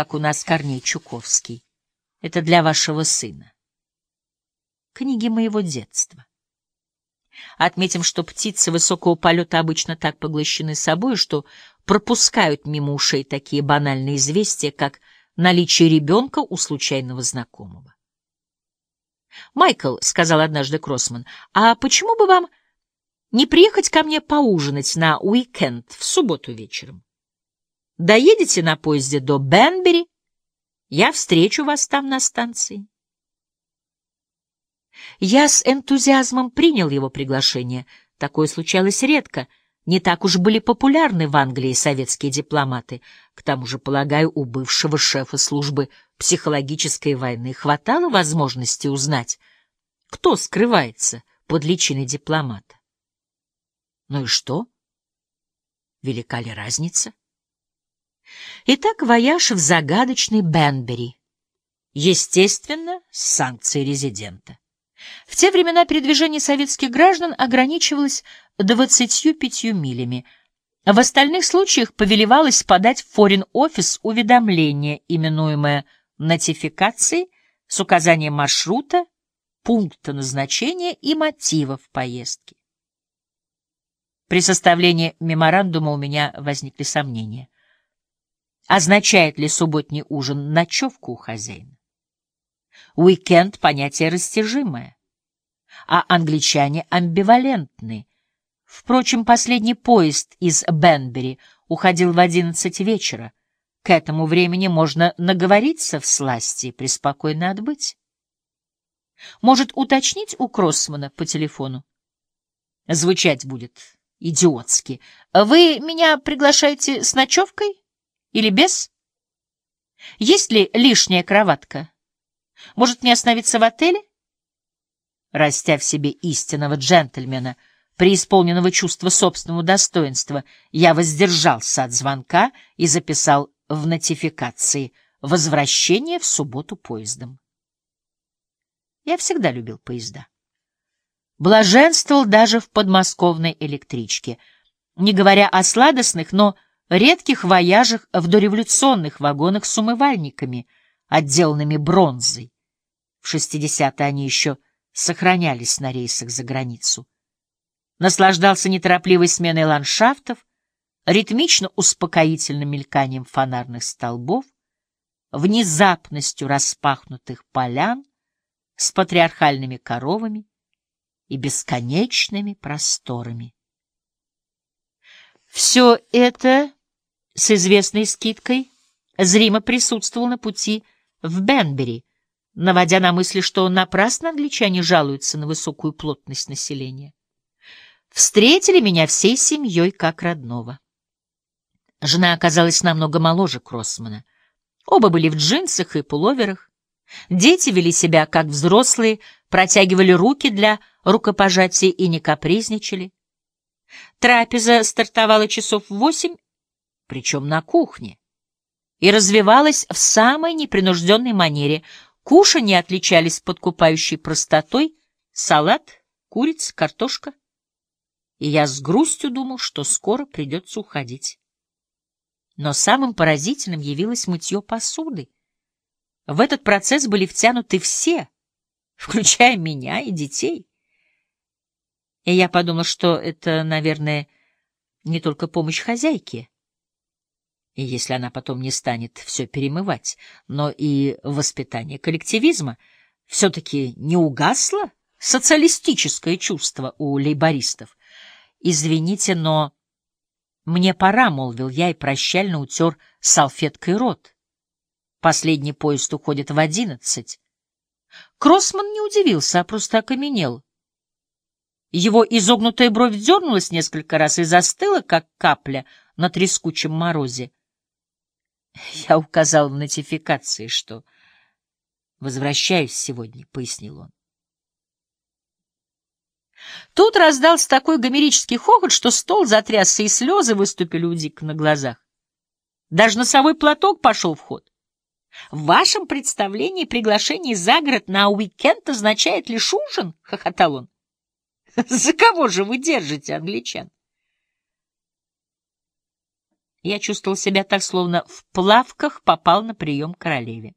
как у нас Корней Чуковский. Это для вашего сына. Книги моего детства. Отметим, что птицы высокого полета обычно так поглощены собой, что пропускают мимо ушей такие банальные известия, как наличие ребенка у случайного знакомого. «Майкл», — сказал однажды Кроссман, — «а почему бы вам не приехать ко мне поужинать на уикенд в субботу вечером? Доедете на поезде до Бенбери, я встречу вас там на станции». Я с энтузиазмом принял его приглашение. Такое случалось редко. Не так уж были популярны в Англии советские дипломаты. К тому же, полагаю, у бывшего шефа службы психологической войны хватало возможности узнать, кто скрывается под личиной дипломата. Ну и что? Велика ли разница? Итак, вояж в загадочный Бенбери. Естественно, с санкцией резидента. В те времена передвижение советских граждан ограничивалось 25 милями. В остальных случаях повелевалось подать в форин-офис уведомление, именуемое нотификацией, с указанием маршрута, пункта назначения и мотивов поездки. При составлении меморандума у меня возникли сомнения. Означает ли субботний ужин ночевку у хозяина? Уикенд — понятие растяжимое, а англичане амбивалентны. Впрочем, последний поезд из Бенбери уходил в одиннадцать вечера. К этому времени можно наговориться в сласти и преспокойно отбыть. Может, уточнить у Кроссмана по телефону? Звучать будет идиотски. Вы меня приглашаете с ночевкой или без? Есть ли лишняя кроватка? Может, мне остановиться в отеле? Растя себе истинного джентльмена, преисполненного чувства собственного достоинства, я воздержался от звонка и записал в нотификации «Возвращение в субботу поездом». Я всегда любил поезда. Блаженствовал даже в подмосковной электричке, не говоря о сладостных, но редких вояжах в дореволюционных вагонах с умывальниками — отделанными бронзой. В 60-е они еще сохранялись на рейсах за границу. Наслаждался неторопливой сменой ландшафтов, ритмично-успокоительным мельканием фонарных столбов, внезапностью распахнутых полян с патриархальными коровами и бесконечными просторами. Все это с известной скидкой зримо присутствовал на пути в Бенбери, наводя на мысли, что напрасно англичане жалуются на высокую плотность населения. Встретили меня всей семьей как родного. Жена оказалась намного моложе Кроссмана. Оба были в джинсах и пуловерах. Дети вели себя как взрослые, протягивали руки для рукопожатия и не капризничали. Трапеза стартовала часов в восемь, причем на кухне и развивалась в самой непринужденной манере. Кушанья отличались подкупающей простотой, салат, курица, картошка. И я с грустью думал, что скоро придется уходить. Но самым поразительным явилось мытье посуды. В этот процесс были втянуты все, включая меня и детей. И я подумал, что это, наверное, не только помощь хозяйке, и если она потом не станет все перемывать, но и воспитание коллективизма все-таки не угасло социалистическое чувство у лейбористов. «Извините, но мне пора», — молвил я и прощально утер салфеткой рот. Последний поезд уходит в одиннадцать. Кроссман не удивился, а просто окаменел. Его изогнутая бровь дернулась несколько раз и застыла, как капля на трескучем морозе. Я указал в нотификации, что возвращаюсь сегодня, — пояснил он. Тут раздался такой гомерический хохот, что стол затрясся, и слезы выступили у Дика на глазах. Даже носовой платок пошел в ход. В вашем представлении приглашение за город на уикенд означает лишь ужин, — хохотал он. За кого же вы держите англичан? Я чувствовал себя так, словно в плавках попал на прием к королеве.